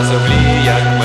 as eu via